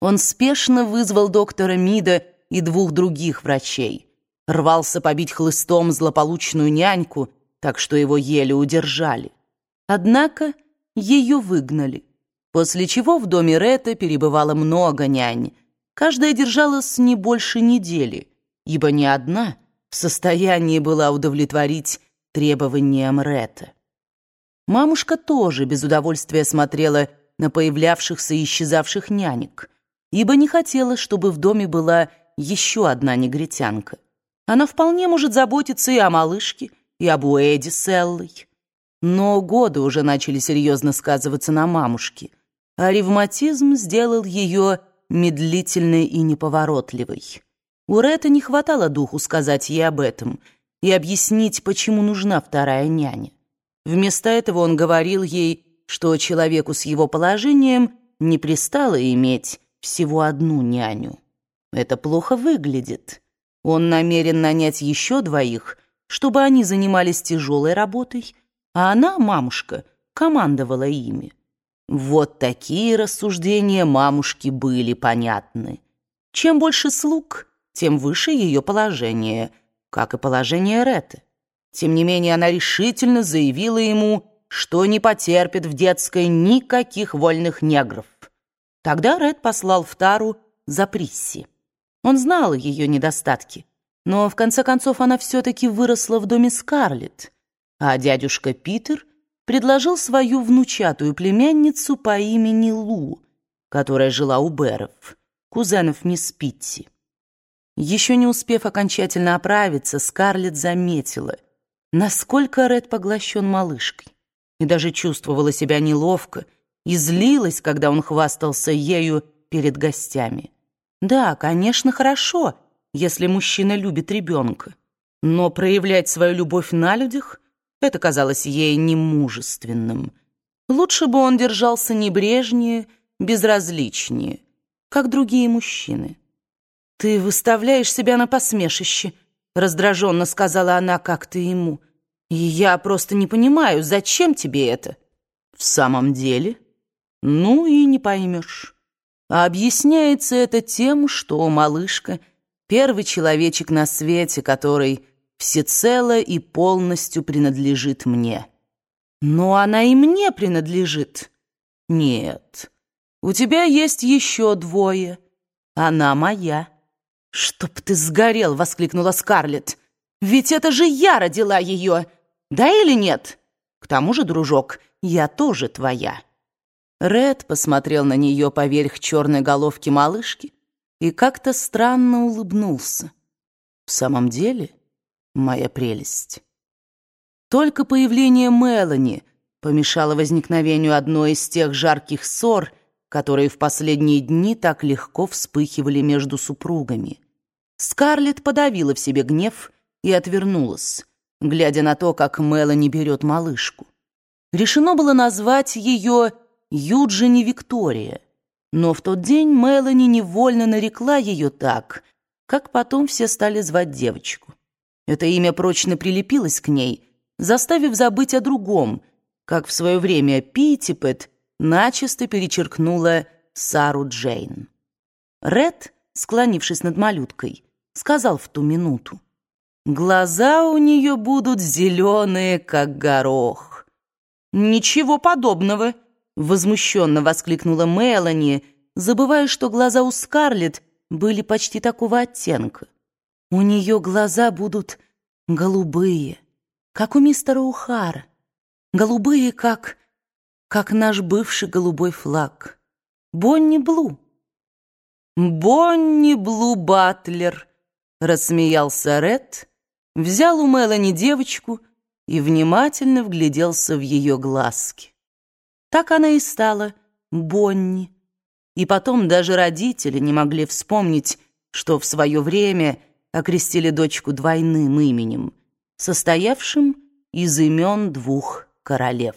Он спешно вызвал доктора Мида и двух других врачей. Рвался побить хлыстом злополучную няньку, так что его еле удержали. Однако ее выгнали, после чего в доме Ретта перебывало много нянь. Каждая держалась не больше недели, ибо ни одна в состоянии была удовлетворить требованиям Ретта. Мамушка тоже без удовольствия смотрела на появлявшихся и исчезавших нянек, ибо не хотела, чтобы в доме была еще одна негритянка. Она вполне может заботиться и о малышке, и об Уэде с Эллой. Но годы уже начали серьезно сказываться на мамушке, а ревматизм сделал ее медлительной и неповоротливой. У Ретта не хватало духу сказать ей об этом и объяснить, почему нужна вторая няня. Вместо этого он говорил ей, что человеку с его положением не пристало иметь всего одну няню. Это плохо выглядит. Он намерен нанять еще двоих, чтобы они занимались тяжелой работой, а она, мамушка, командовала ими. Вот такие рассуждения мамушки были понятны. Чем больше слуг, тем выше ее положение, как и положение Реты. Тем не менее, она решительно заявила ему, что не потерпит в детской никаких вольных негров. Тогда Ред послал в Тару за Присси. Он знал ее недостатки, но в конце концов она все-таки выросла в доме Скарлетт, а дядюшка Питер предложил свою внучатую племянницу по имени Лу, которая жила у Беров, кузенов мисс Питти. Еще не успев окончательно оправиться, Скарлетт заметила, насколько Ред поглощен малышкой, и даже чувствовала себя неловко, и злилась, когда он хвастался ею перед гостями. Да, конечно, хорошо, если мужчина любит ребенка, но проявлять свою любовь на людях — это казалось ей немужественным. Лучше бы он держался небрежнее, безразличнее, как другие мужчины. «Ты выставляешь себя на посмешище», — раздраженно сказала она как-то ему. «И я просто не понимаю, зачем тебе это?» «В самом деле?» Ну и не поймешь. А объясняется это тем, что малышка — первый человечек на свете, который всецело и полностью принадлежит мне. Но она и мне принадлежит. Нет, у тебя есть еще двое. Она моя. «Чтоб ты сгорел!» — воскликнула Скарлетт. «Ведь это же я родила ее! Да или нет? К тому же, дружок, я тоже твоя». Ред посмотрел на нее поверх черной головки малышки и как-то странно улыбнулся. В самом деле, моя прелесть. Только появление Мелани помешало возникновению одной из тех жарких ссор, которые в последние дни так легко вспыхивали между супругами. Скарлетт подавила в себе гнев и отвернулась, глядя на то, как Мелани берет малышку. Решено было назвать ее Юджини Виктория. Но в тот день Мелани невольно нарекла ее так, как потом все стали звать девочку. Это имя прочно прилепилось к ней, заставив забыть о другом, как в свое время Питтипет начисто перечеркнула Сару Джейн. Ред, склонившись над малюткой, сказал в ту минуту, «Глаза у нее будут зеленые, как горох». «Ничего подобного», Возмущенно воскликнула Мелани, забывая, что глаза у Скарлетт были почти такого оттенка. У нее глаза будут голубые, как у мистера Ухара. Голубые, как... как наш бывший голубой флаг. Бонни Блу. «Бонни Блу Батлер», — рассмеялся Ред, взял у Мелани девочку и внимательно вгляделся в ее глазки. Так она и стала Бонни. И потом даже родители не могли вспомнить, что в свое время окрестили дочку двойным именем, состоявшим из имен двух королев.